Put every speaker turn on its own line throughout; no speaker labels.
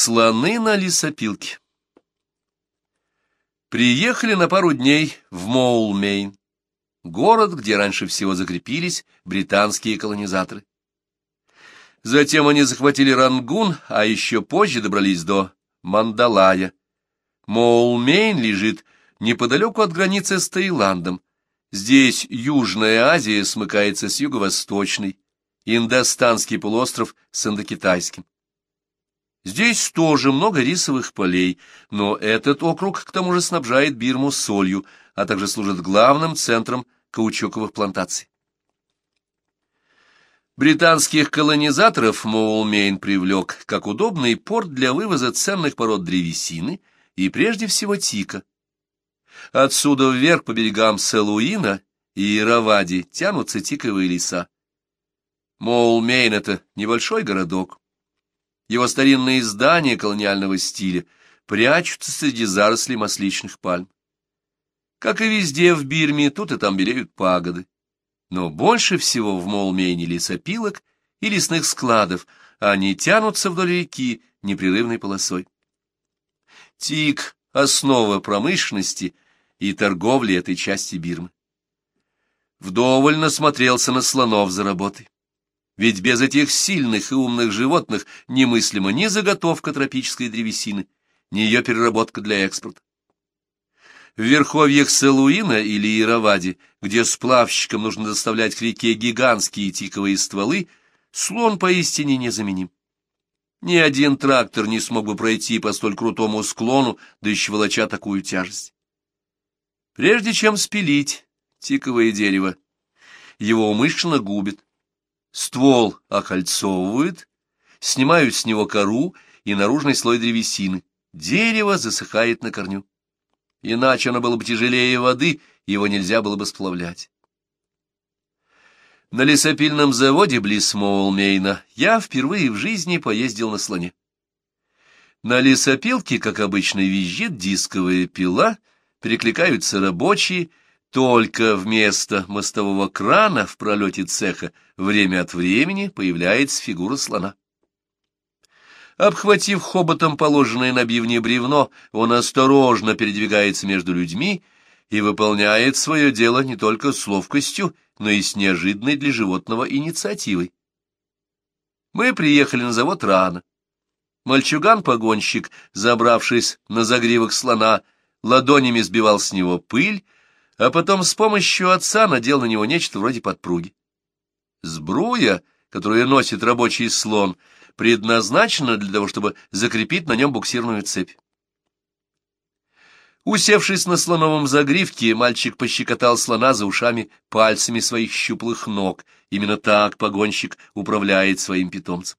Слоны на лесопилке. Приехали на пару дней в Моулмейн, город, где раньше всего закрепились британские колонизаторы. Затем они захватили Рангун, а еще позже добрались до Мандалая. Моулмейн лежит неподалеку от границы с Таиландом. Здесь Южная Азия смыкается с юго-восточной, Индостанский полуостров с Индокитайским. Здесь тоже много рисовых полей, но этот округ к тому же снабжает Бирму солью, а также служит главным центром каучуковых плантаций. Британских колонизаторов Моулмейн привлек как удобный порт для вывоза ценных пород древесины и прежде всего тика. Отсюда вверх по берегам Салуина и Иравади тянутся тиковые леса. Моулмейн — это небольшой городок, его старинные здания колониального стиля прячутся среди зарослей масличных пальм. Как и везде в Бирме, тут и там белеют пагоды. Но больше всего в Моулмейне лесопилок и лесных складов, они тянутся вдоль реки непрерывной полосой. Тик — основа промышленности и торговли этой части Бирмы. Вдоволь насмотрелся на слонов за работой. Ведь без этих сильных и умных животных немыслима ни заготовка тропической древесины, ни ее переработка для экспорта. В верховьях Салуина или Иравади, где сплавщикам нужно доставлять к реке гигантские тиковые стволы, слон поистине незаменим. Ни один трактор не смог бы пройти по столь крутому склону, да еще волоча такую тяжесть. Прежде чем спилить тиковое дерево, его умышленно губит, Ствол окольцовывают, снимают с него кору и наружный слой древесины. Дерево засыхает на корню. Иначе оно было бы тяжелее воды, его нельзя было бы сплавлять. На лесопильном заводе близ Моулмейна я впервые в жизни поездил на слоне. На лесопилке, как обычно, визжит дисковая пила, перекликаются рабочие, только вместо мостового крана в пролете цеха время от времени появляется фигура слона. Обхватив хоботом положенное на бивне бревно, он осторожно передвигается между людьми и выполняет свое дело не только с ловкостью, но и с неожиданной для животного инициативой. Мы приехали на завод рано. Мальчуган-погонщик, забравшись на загривок слона, ладонями сбивал с него пыль, а потом с помощью отца надел на него нечто вроде подпруги. Сбруя, которую носит рабочий слон, предназначена для того, чтобы закрепить на нем буксирную цепь. Усевшись на слоновом загривке, мальчик пощекотал слона за ушами пальцами своих щуплых ног. Именно так погонщик управляет своим питомцем.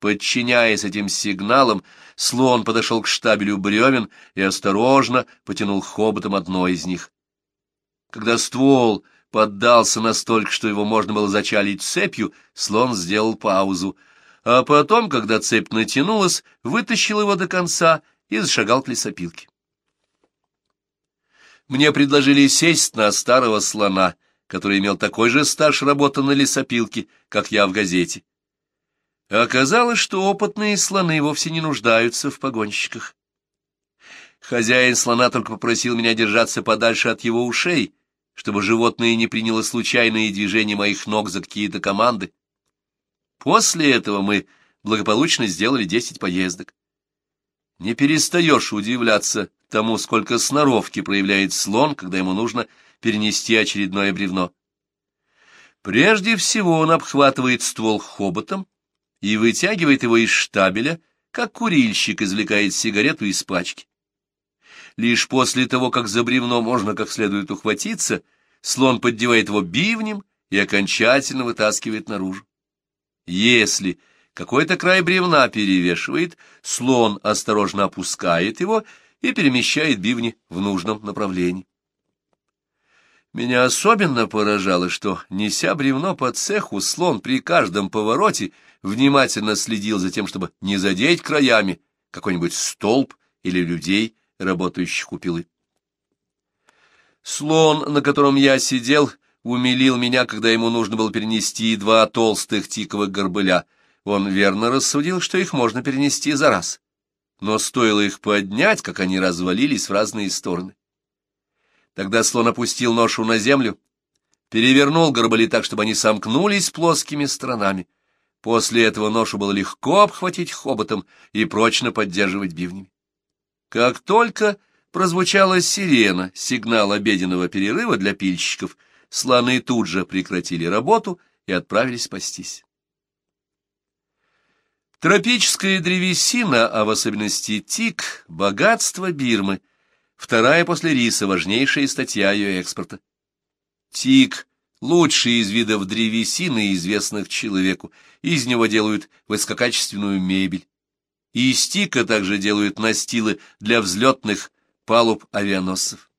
Подчиняясь этим сигналам, слон подошел к штабелю бревен и осторожно потянул хоботом одно из них. Когда ствол поддался настолько, что его можно было зачалить цепью, слон сделал паузу, а потом, когда цепь натянулась, вытащил его до конца и зашагал к лесопилке. Мне предложили сесть на старого слона, который имел такой же стаж работы на лесопилке, как я в газете. Оказалось, что опытные слоны вовсе не нуждаются в погонщиках. Хозяин слона только попросил меня держаться подальше от его ушей, чтобы животное не приняло случайные движения моих ног за какие-то команды. После этого мы благополучно сделали десять поездок. Не перестаешь удивляться тому, сколько сноровки проявляет слон, когда ему нужно перенести очередное бревно. Прежде всего он обхватывает ствол хоботом и вытягивает его из штабеля, как курильщик извлекает сигарету из пачки. Лишь после того, как за бревно можно как следует ухватиться, слон поддевает его бивнем и окончательно вытаскивает наружу. Если какой-то край бревна перевешивает, слон осторожно опускает его и перемещает бивни в нужном направлении. Меня особенно поражало, что, неся бревно по цеху, слон при каждом повороте внимательно следил за тем, чтобы не задеть краями какой-нибудь столб или людей, работающих у пилы. Слон, на котором я сидел, умилил меня, когда ему нужно было перенести два толстых тиковых горбыля. Он верно рассудил, что их можно перенести за раз. но стоило их поднять, как они развалились в разные стороны. Тогда слон опустил ношу на землю, перевернул горбали так, чтобы они сомкнулись плоскими сторонами. После этого ношу было легко обхватить хоботом и прочно поддерживать бивнями. Как только прозвучала сирена, сигнал обеденного перерыва для пильщиков, слоны тут же прекратили работу и отправились спастись. Тропическая древесина, а в особенности тик, богатство Бирмы, вторая после риса важнейшая статья ее экспорта. Тик — лучший из видов древесины, известных человеку, из него делают высококачественную мебель. И из тика также делают настилы для взлетных палуб авианосцев.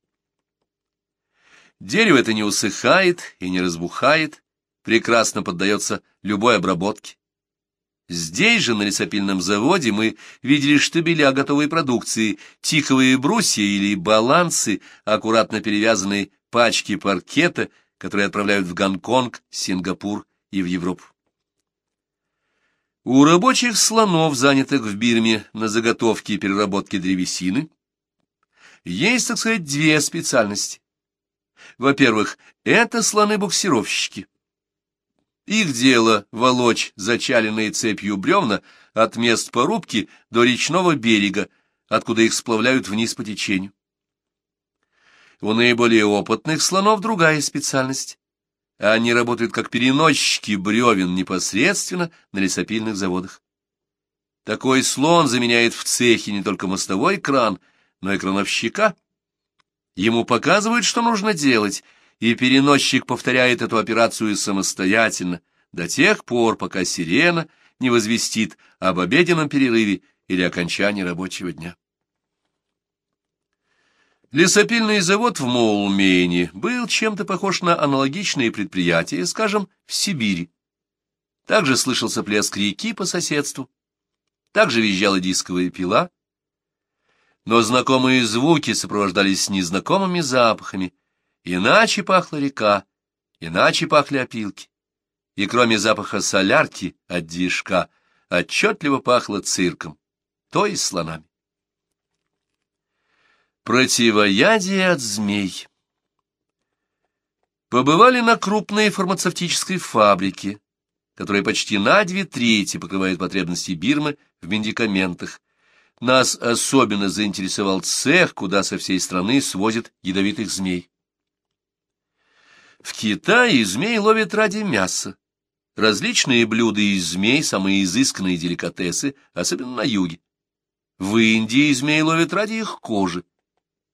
Дерево это не усыхает и не разбухает, прекрасно поддается любой обработке. Здесь же, на лесопильном заводе, мы видели штабеля готовой продукции, тиковые брусья или балансы, аккуратно перевязанные пачки паркета, которые отправляют в Гонконг, Сингапур и в Европу. У рабочих слонов, занятых в Бирме на заготовке и переработке древесины, есть, так сказать, две специальности. Во-первых, это слоны-буксировщики. Их дело волочь зачаленные цепью бревна от мест порубки до речного берега, откуда их сплавляют вниз по течению. У наиболее опытных слонов другая специальность. Они работают как переносчики бревен непосредственно на лесопильных заводах. Такой слон заменяет в цехе не только мостовой кран, но и крановщика. Ему показывают, что нужно делать — и переносчик повторяет эту операцию самостоятельно до тех пор, пока сирена не возвестит об обеденном перерыве или окончании рабочего дня. Лесопильный завод в Моулмейне был чем-то похож на аналогичные предприятия, скажем, в Сибири. Также слышался плеск реки по соседству, также визжала дисковая пила, но знакомые звуки сопровождались незнакомыми запахами, Иначе пахла река, иначе пахли опилки. И кроме запаха солярки от движка, отчетливо пахло цирком, то есть слонами. Противоядие от змей Побывали на крупной фармацевтической фабрике, которая почти на две трети покрывает потребности Бирмы в медикаментах. Нас особенно заинтересовал цех, куда со всей страны свозят ядовитых змей. В Китае змей ловят ради мяса. Различные блюда из змей, самые изысканные деликатесы, особенно на юге. В Индии змей ловят ради их кожи.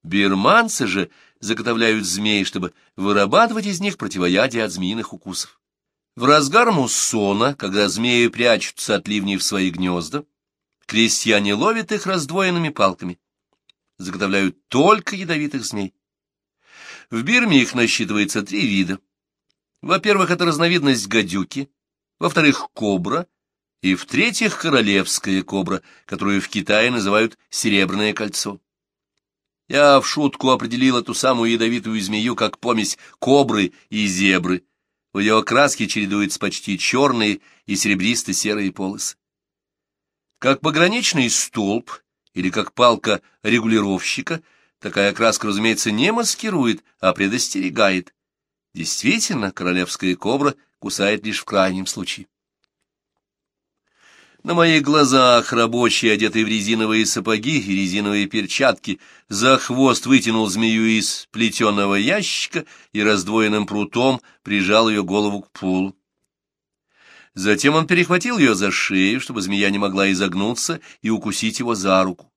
Бирманцы же заготовляют змей, чтобы вырабатывать из них противоядие от змеиных укусов. В разгар муссона, когда змеи прячутся от ливней в свои гнезда, крестьяне ловят их раздвоенными палками. Заготовляют только ядовитых змей. В Бирме их насчитывается три вида. Во-первых, это разновидность гадюки, во-вторых, кобра, и в-третьих, королевская кобра, которую в Китае называют серебряное кольцо. Я в шутку определил эту самую ядовитую змею как помесь кобры и зебры. В ее окраске чередуются почти черные и серебристо-серые полосы. Как пограничный столб или как палка регулировщика — Такая краска, разумеется, не маскирует, а предостерегает. Действительно, королевская кобра кусает лишь в крайнем случае. На моих глазах рабочий, одетый в резиновые сапоги и резиновые перчатки, за хвост вытянул змею из плетеного ящика и раздвоенным прутом прижал ее голову к полу. Затем он перехватил ее за шею, чтобы змея не могла изогнуться и укусить его за руку.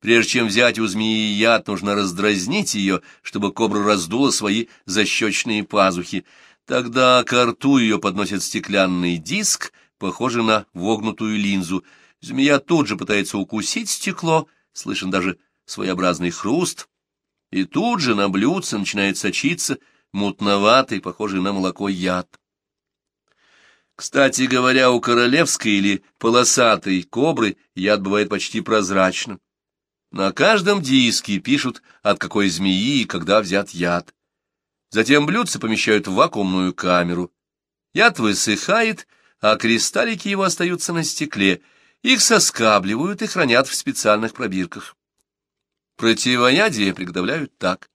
Прежде чем взять у змеи яд, нужно раздразнить ее, чтобы кобра раздула свои защечные пазухи. Тогда к рту ее подносят стеклянный диск, похожий на вогнутую линзу. Змея тут же пытается укусить стекло, слышен даже своеобразный хруст, и тут же на блюдце начинает сочиться мутноватый, похожий на молоко яд. Кстати говоря, у королевской или полосатой кобры яд бывает почти прозрачным. На каждом диске пишут, от какой змеи и когда взят яд. Затем блюдце помещают в вакуумную камеру. Яд высыхает, а кристаллики его остаются на стекле, Их соскабливают и хранят в специальных пробирках. Противоядие приготовляют так.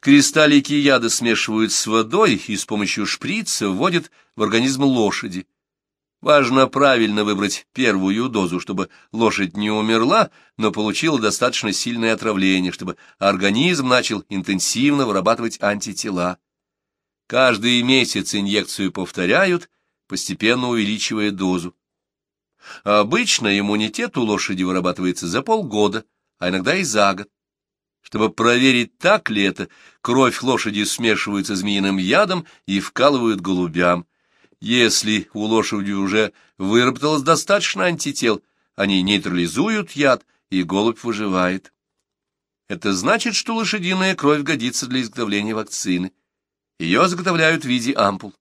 Кристаллики яда смешивают с водой и с помощью шприца вводят в организм лошади. Важно правильно выбрать первую дозу, чтобы лошадь не умерла, но получила достаточно сильное отравление, чтобы организм начал интенсивно вырабатывать антитела. Каждый месяц инъекцию повторяют, постепенно увеличивая дозу. Обычно иммунитет у лошади вырабатывается за полгода, а иногда и за год. Чтобы проверить, так ли это, кровь лошади смешивается с змеиным ядом и вкалывают голубям. Если у лошади уже выработалось достаточно антител, они нейтрализуют яд, и голубь выживает. Это значит, что лошадиная кровь годится для изготовления вакцины. Ее заготовляют в виде ампул.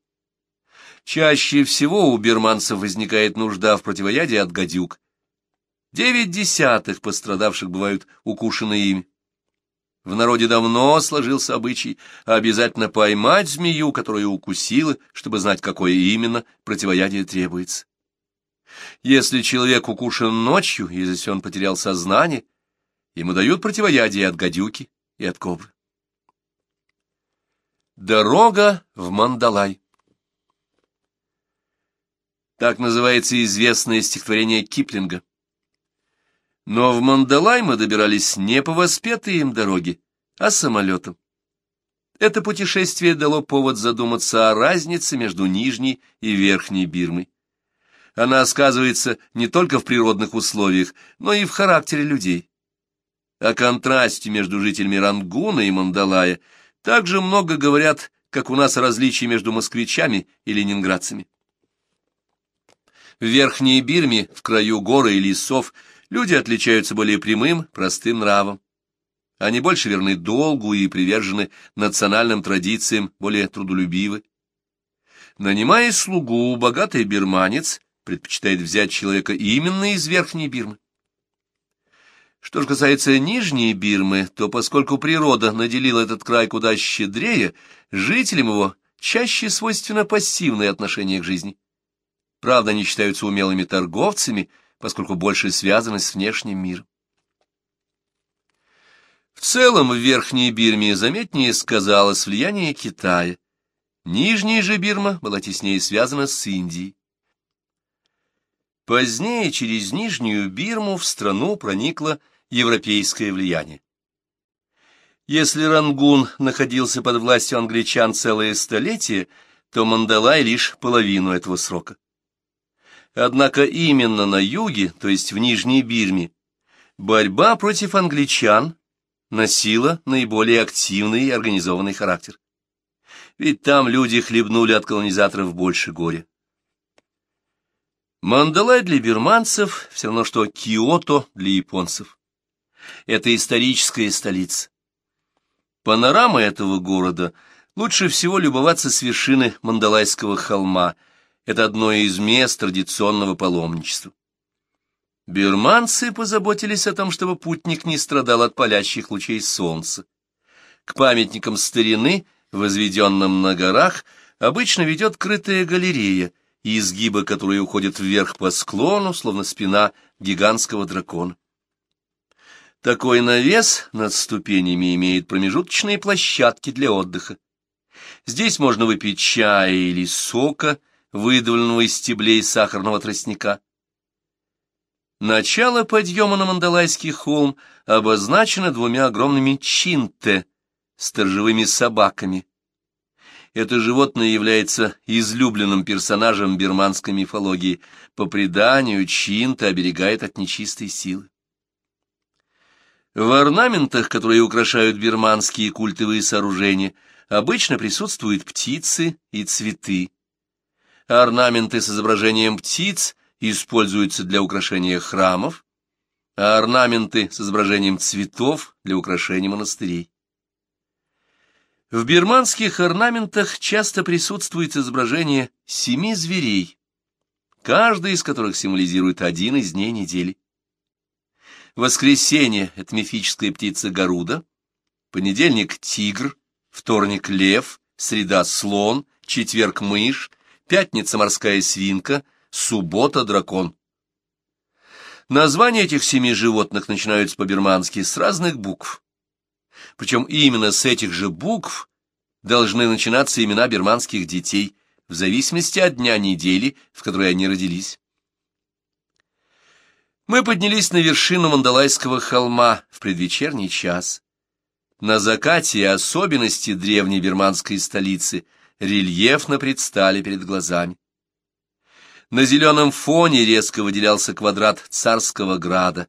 Чаще всего у берманцев возникает нужда в противоядии от гадюк. Девять десятых пострадавших бывают укушены ими. В народе давно сложился обычай обязательно поймать змею, которую укусила, чтобы знать, какое именно противоядие требуется. Если человек укушен ночью, если он потерял сознание, ему дают противоядие от гадюки и от кобры. Дорога в Мандалай Так называется известное стихотворение Киплинга. Но в Мандалай мы добирались не по воспетой им дороге, а самолетом. Это путешествие дало повод задуматься о разнице между Нижней и Верхней Бирмой. Она сказывается не только в природных условиях, но и в характере людей. О контрасте между жителями Рангуна и Мандалая также много говорят, как у нас о различии между москвичами и ленинградцами. В Верхней Бирме, в краю горы и лесов, Люди отличаются более прямым, простым нравом. Они больше верны долгу и привержены национальным традициям, более трудолюбивы. Нанимая слугу, богатый бирманец предпочитает взять человека именно из Верхней Бирмы. Что же касается Нижней Бирмы, то поскольку природа наделила этот край куда щедрее, жителям его чаще свойственно пассивное отношение к жизни. Правда, они считаются умелыми торговцами – поскольку больше связаны с внешним миром. В целом в Верхней Бирме заметнее сказалось влияние Китая. Нижняя же Бирма была теснее связана с Индией. Позднее через Нижнюю Бирму в страну проникло европейское влияние. Если Рангун находился под властью англичан целое столетие, то Мандалай лишь половину этого срока. Однако именно на юге, то есть в Нижней Бирме, борьба против англичан носила наиболее активный и организованный характер. Ведь там люди хлебнули от колонизаторов больше горя. Мандалай для бирманцев все равно, что Киото для японцев. Это историческая столица. Панорама этого города лучше всего любоваться с вершины Мандалайского холма – это одно из мест традиционного паломничества. Бирманцы позаботились о том, чтобы путник не страдал от палящих лучей солнца. К памятникам старины, возведенным на горах, обычно ведет крытая галерея, изгибы которой уходят вверх по склону, словно спина гигантского дракона. Такой навес над ступенями имеет промежуточные площадки для отдыха. Здесь можно выпить чая или сока, выдавленного из стеблей сахарного тростника. Начало подъема на Мандалайский холм обозначено двумя огромными чинте, сторожевыми собаками. Это животное является излюбленным персонажем бирманской мифологии. По преданию, чинте оберегает от нечистой силы. В орнаментах, которые украшают бирманские культовые сооружения, обычно присутствуют птицы и цветы. Орнаменты с изображением птиц используются для украшения храмов, а орнаменты с изображением цветов для украшения монастырей. В бирманских орнаментах часто присутствует изображение семи зверей, каждый из которых символизирует один из дней недели. Воскресенье — это мифическая птица Гаруда, понедельник — тигр, вторник — лев, среда — слон, четверг — мышь, пятница морская свинка, суббота дракон. Названия этих семи животных начинаются по-бирмански с разных букв. Причем именно с этих же букв должны начинаться имена бирманских детей, в зависимости от дня недели, в которой они родились. Мы поднялись на вершину Мандалайского холма в предвечерний час. На закате особенности древней бирманской столицы рельефно предстали перед глазами. На зеленом фоне резко выделялся квадрат царского града,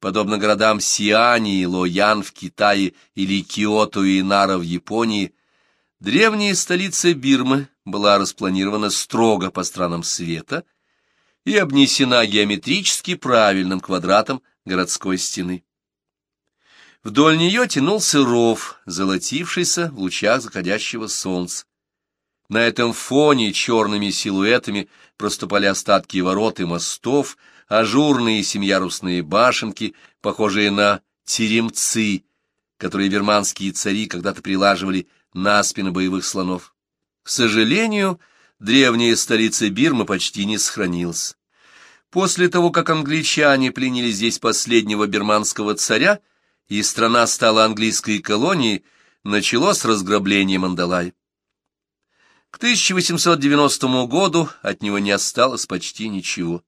подобно городам Сиани и Лоян в Китае или Киото и Нара в Японии. Древняя столица Бирмы была распланирована строго по странам света и обнесена геометрически правильным квадратом городской стены. Вдоль нее тянулся ров, золотившийся в лучах заходящего солнца. На этом фоне черными силуэтами проступали остатки ворот и мостов, ажурные семьярусные башенки, похожие на теремцы, которые верманские цари когда-то прилаживали на спины боевых слонов. К сожалению, древняя столица Бирмы почти не сохранилась. После того, как англичане пленили здесь последнего бирманского царя, и страна стала английской колонией, началось разграбление Мандалая. К 1890 году от него не осталось почти ничего.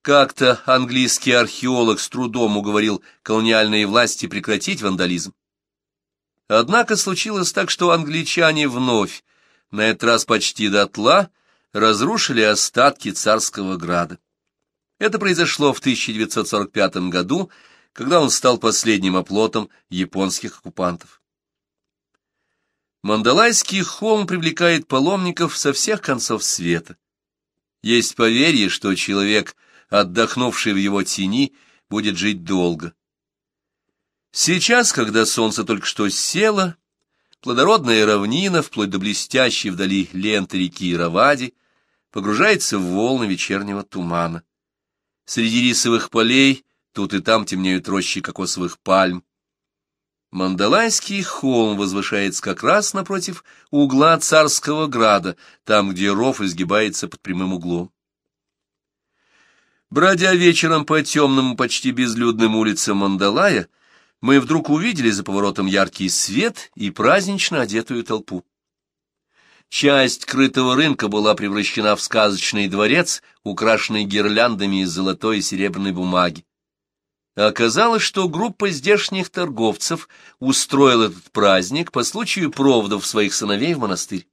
Как-то английский археолог с трудом уговорил колониальные власти прекратить вандализм. Однако случилось так, что англичане вновь, на этот раз почти дотла, разрушили остатки царского града. Это произошло в 1945 году, когда он стал последним оплотом японских оккупантов. Мандалайский холм привлекает паломников со всех концов света. Есть поверье, что человек, отдохнувший в его тени, будет жить долго. Сейчас, когда солнце только что село, плодородная равнина, вплоть до блестящей вдали ленты реки Равади, погружается в волны вечернего тумана. Среди рисовых полей тут и там темнеют рощи кокосовых пальм. Мандалайский холм возвышается как раз напротив угла царского града, там, где ров изгибается под прямым углом. Бродя вечером по темным, почти безлюдным улицам Мандалая, мы вдруг увидели за поворотом яркий свет и празднично одетую толпу. Часть крытого рынка была превращена в сказочный дворец, украшенный гирляндами из золотой и серебряной бумаги. Оказалось, что группа здешних торговцев устроила этот праздник по случаю проводов своих сыновей в монастырь.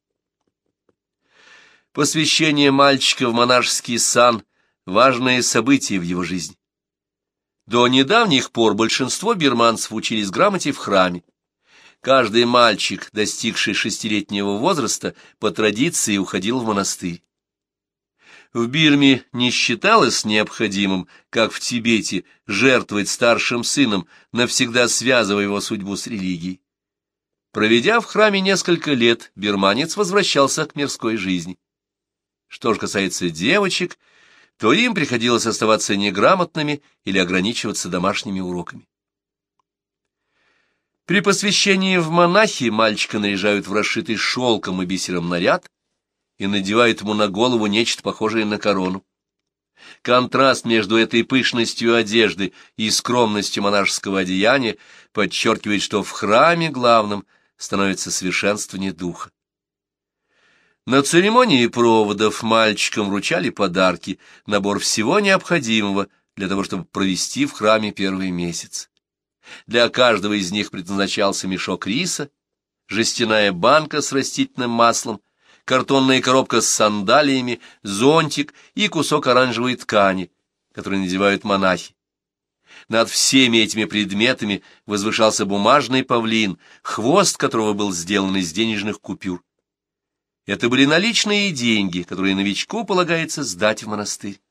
Посвящение мальчика в монашеский сан — важное событие в его жизни. До недавних пор большинство бирманцев учились грамоте в храме. Каждый мальчик, достигший шестилетнего возраста, по традиции уходил в монастырь в Бирме не считалось необходимым, как в Тибете, жертвовать старшим сыном, навсегда связывая его судьбу с религией. Проведя в храме несколько лет, бирманец возвращался к мирской жизни. Что же касается девочек, то им приходилось оставаться неграмотными или ограничиваться домашними уроками. При посвящении в монахи мальчика наряжают в расшитый шелком и бисером наряд, и надевает ему на голову нечто похожее на корону. Контраст между этой пышностью одежды и скромностью монашеского одеяния подчеркивает, что в храме главным становится совершенствование духа. На церемонии проводов мальчикам вручали подарки, набор всего необходимого для того, чтобы провести в храме первый месяц. Для каждого из них предназначался мешок риса, жестяная банка с растительным маслом, картонная коробка с сандалиями, зонтик и кусок оранжевой ткани, который надевают монахи. Над всеми этими предметами возвышался бумажный павлин, хвост которого был сделан из денежных купюр. Это были наличные деньги, которые новичку полагается сдать в монастырь.